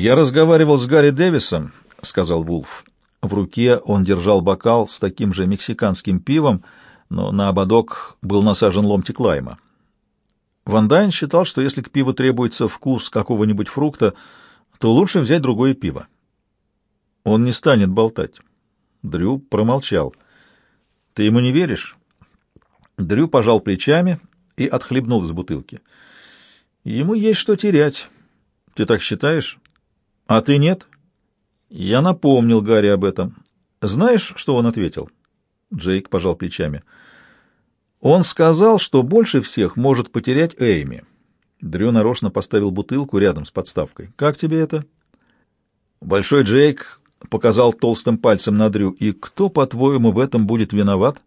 «Я разговаривал с Гарри Дэвисом», — сказал Вулф. В руке он держал бокал с таким же мексиканским пивом, но на ободок был насажен ломтик лайма. Ван Дайн считал, что если к пиву требуется вкус какого-нибудь фрукта, то лучше взять другое пиво. Он не станет болтать. Дрю промолчал. «Ты ему не веришь?» Дрю пожал плечами и отхлебнул из бутылки. «Ему есть что терять. Ты так считаешь? А ты нет?» Я напомнил Гарри об этом. Знаешь, что он ответил? Джейк пожал плечами. Он сказал, что больше всех может потерять Эйми. Дрю нарочно поставил бутылку рядом с подставкой. Как тебе это? Большой Джейк показал толстым пальцем на Дрю. И кто, по-твоему, в этом будет виноват?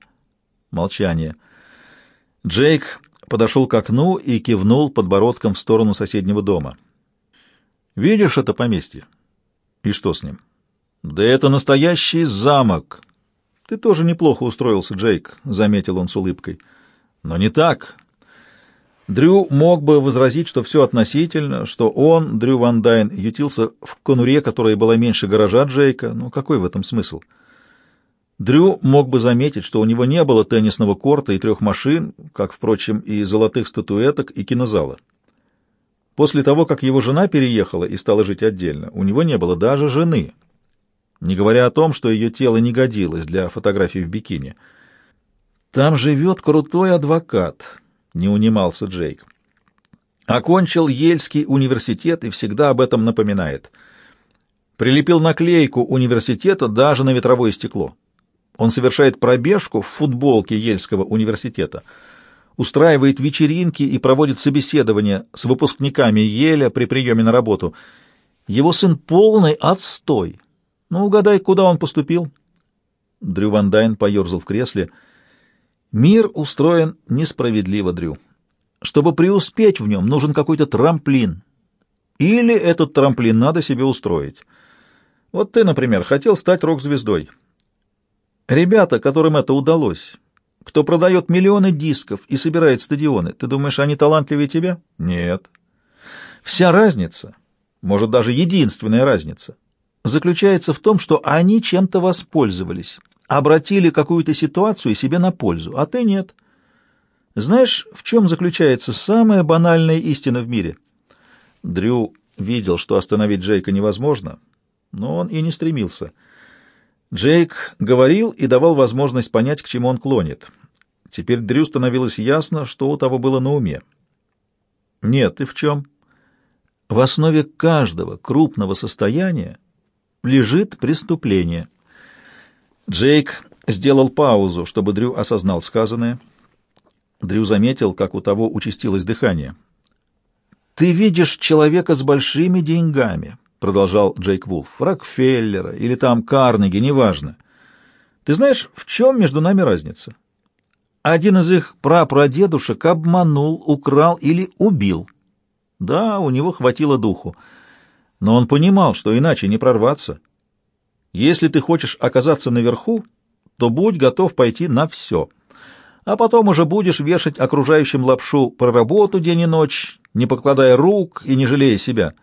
Молчание. Джейк подошел к окну и кивнул подбородком в сторону соседнего дома. «Видишь это поместье? И что с ним? Да это настоящий замок. Ты тоже неплохо устроился, Джейк, заметил он с улыбкой. Но не так. Дрю мог бы возразить, что все относительно, что он, Дрю Ван Дайн, ютился в конуре, которая была меньше гаража Джейка. Ну, какой в этом смысл? Дрю мог бы заметить, что у него не было теннисного корта и трех машин, как, впрочем, и золотых статуэток и кинозала. После того, как его жена переехала и стала жить отдельно, у него не было даже жены, не говоря о том, что ее тело не годилось для фотографий в бикини. «Там живет крутой адвокат», — не унимался Джейк. «Окончил Ельский университет и всегда об этом напоминает. Прилепил наклейку университета даже на ветровое стекло. Он совершает пробежку в футболке Ельского университета» устраивает вечеринки и проводит собеседования с выпускниками Еля при приеме на работу. Его сын полный отстой. Ну, угадай, куда он поступил? Дрю Ван Дайн поерзал в кресле. Мир устроен несправедливо, Дрю. Чтобы преуспеть в нем, нужен какой-то трамплин. Или этот трамплин надо себе устроить. Вот ты, например, хотел стать рок-звездой. Ребята, которым это удалось, кто продает миллионы дисков и собирает стадионы. Ты думаешь, они талантливее тебя? Нет. Вся разница, может даже единственная разница, заключается в том, что они чем-то воспользовались, обратили какую-то ситуацию себе на пользу, а ты нет. Знаешь, в чем заключается самая банальная истина в мире? Дрю видел, что остановить Джейка невозможно, но он и не стремился. Джейк говорил и давал возможность понять, к чему он клонит. Теперь Дрю становилось ясно, что у того было на уме. Нет, и в чем? В основе каждого крупного состояния лежит преступление. Джейк сделал паузу, чтобы Дрю осознал сказанное. Дрю заметил, как у того участилось дыхание. «Ты видишь человека с большими деньгами», продолжал Джейк Вулф, Рокфеллера или там Карнеги, неважно. Ты знаешь, в чем между нами разница? Один из их прапрадедушек обманул, украл или убил. Да, у него хватило духу. Но он понимал, что иначе не прорваться. Если ты хочешь оказаться наверху, то будь готов пойти на все. А потом уже будешь вешать окружающим лапшу про работу день и ночь, не покладая рук и не жалея себя.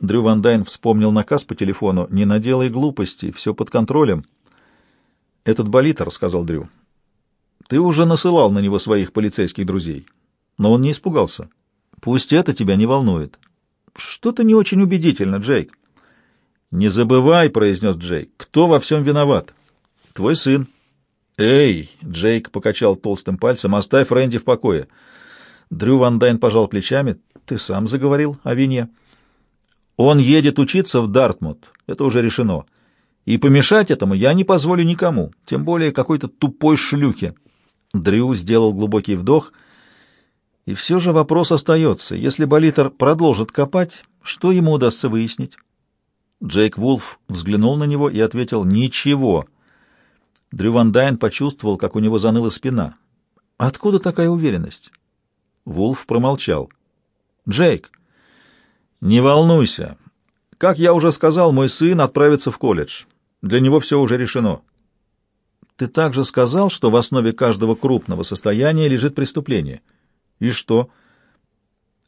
Дрю Ван Дайн вспомнил наказ по телефону «Не наделай глупостей, все под контролем». «Этот болитер», — сказал Дрю. «Ты уже насылал на него своих полицейских друзей, но он не испугался. Пусть это тебя не волнует». «Что-то не очень убедительно, Джейк». «Не забывай», — произнес Джейк, — «кто во всем виноват?» «Твой сын». «Эй!» — Джейк покачал толстым пальцем. «Оставь Рэнди в покое». Дрю Ван Дайн пожал плечами. «Ты сам заговорил о вине». Он едет учиться в Дартмут, это уже решено. И помешать этому я не позволю никому, тем более какой-то тупой шлюхе. Дрю сделал глубокий вдох. И все же вопрос остается. Если Болитер продолжит копать, что ему удастся выяснить? Джейк Вулф взглянул на него и ответил «Ничего». Дрю Ван Дайн почувствовал, как у него заныла спина. «Откуда такая уверенность?» Вулф промолчал. «Джейк, «Не волнуйся. Как я уже сказал, мой сын отправится в колледж. Для него все уже решено». «Ты также сказал, что в основе каждого крупного состояния лежит преступление. И что?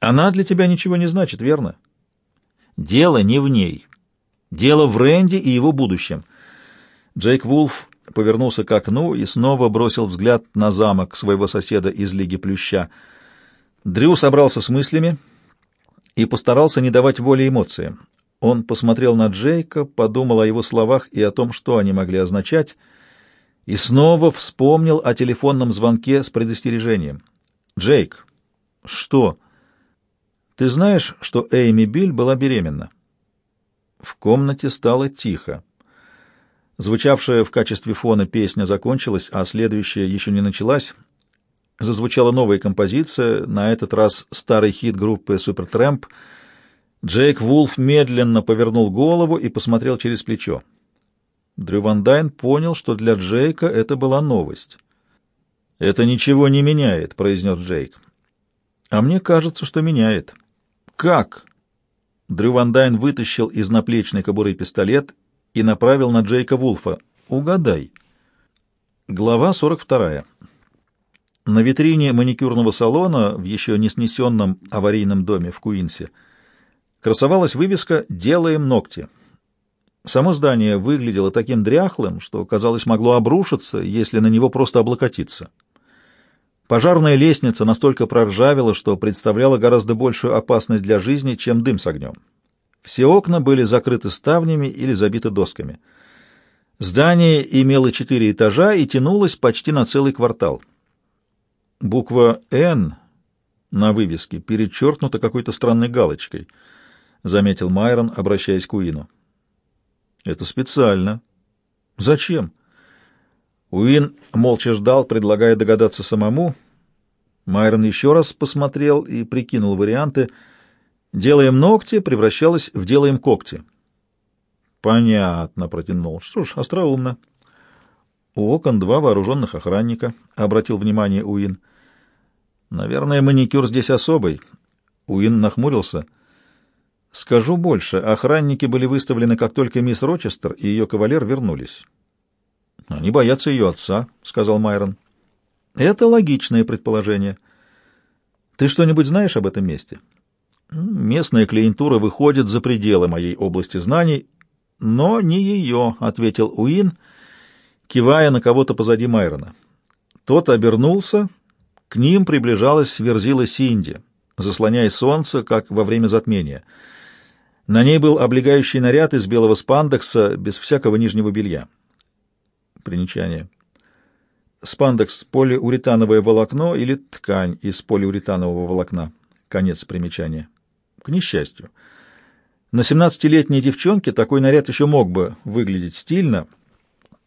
Она для тебя ничего не значит, верно?» Дело не в ней. Дело в Рэнди и его будущем. Джейк Вулф повернулся к окну и снова бросил взгляд на замок своего соседа из Лиги Плюща. Дрю собрался с мыслями и постарался не давать воли эмоциям. Он посмотрел на Джейка, подумал о его словах и о том, что они могли означать, и снова вспомнил о телефонном звонке с предостережением. «Джейк, что? Ты знаешь, что Эйми Биль была беременна?» В комнате стало тихо. Звучавшая в качестве фона песня закончилась, а следующая еще не началась. Зазвучала новая композиция, на этот раз старый хит группы «Супертрэмп». Джейк Вулф медленно повернул голову и посмотрел через плечо. Дрю Ван Дайн понял, что для Джейка это была новость. «Это ничего не меняет», — произнес Джейк. «А мне кажется, что меняет». «Как?» Дрю Ван Дайн вытащил из наплечной кобуры пистолет и направил на Джейка Вулфа. «Угадай». Глава 42. На витрине маникюрного салона в еще не снесенном аварийном доме в Куинсе красовалась вывеска «Делаем ногти». Само здание выглядело таким дряхлым, что, казалось, могло обрушиться, если на него просто облокотиться. Пожарная лестница настолько проржавела, что представляла гораздо большую опасность для жизни, чем дым с огнем. Все окна были закрыты ставнями или забиты досками. Здание имело четыре этажа и тянулось почти на целый квартал. Буква «Н» на вывеске перечеркнута какой-то странной галочкой, — заметил Майрон, обращаясь к Уину. — Это специально. — Зачем? Уин молча ждал, предлагая догадаться самому. Майрон еще раз посмотрел и прикинул варианты. «Делаем ногти» превращалось в «делаем когти». «Понятно», — протянул. «Что ж, остроумно». У окон два вооруженных охранника, — обратил внимание Уин. Наверное, маникюр здесь особый. Уин нахмурился. Скажу больше, охранники были выставлены, как только мисс Рочестер и ее кавалер вернулись. Они боятся ее отца, — сказал Майрон. Это логичное предположение. Ты что-нибудь знаешь об этом месте? Местная клиентура выходит за пределы моей области знаний, но не ее, — ответил Уин, — кивая на кого-то позади Майрона. Тот обернулся, к ним приближалась верзила Синди, заслоняя солнце, как во время затмения. На ней был облегающий наряд из белого спандекса, без всякого нижнего белья. Примечание. Спандекс — полиуретановое волокно или ткань из полиуретанового волокна. Конец примечания. К несчастью. На семнадцатилетней девчонке такой наряд еще мог бы выглядеть стильно —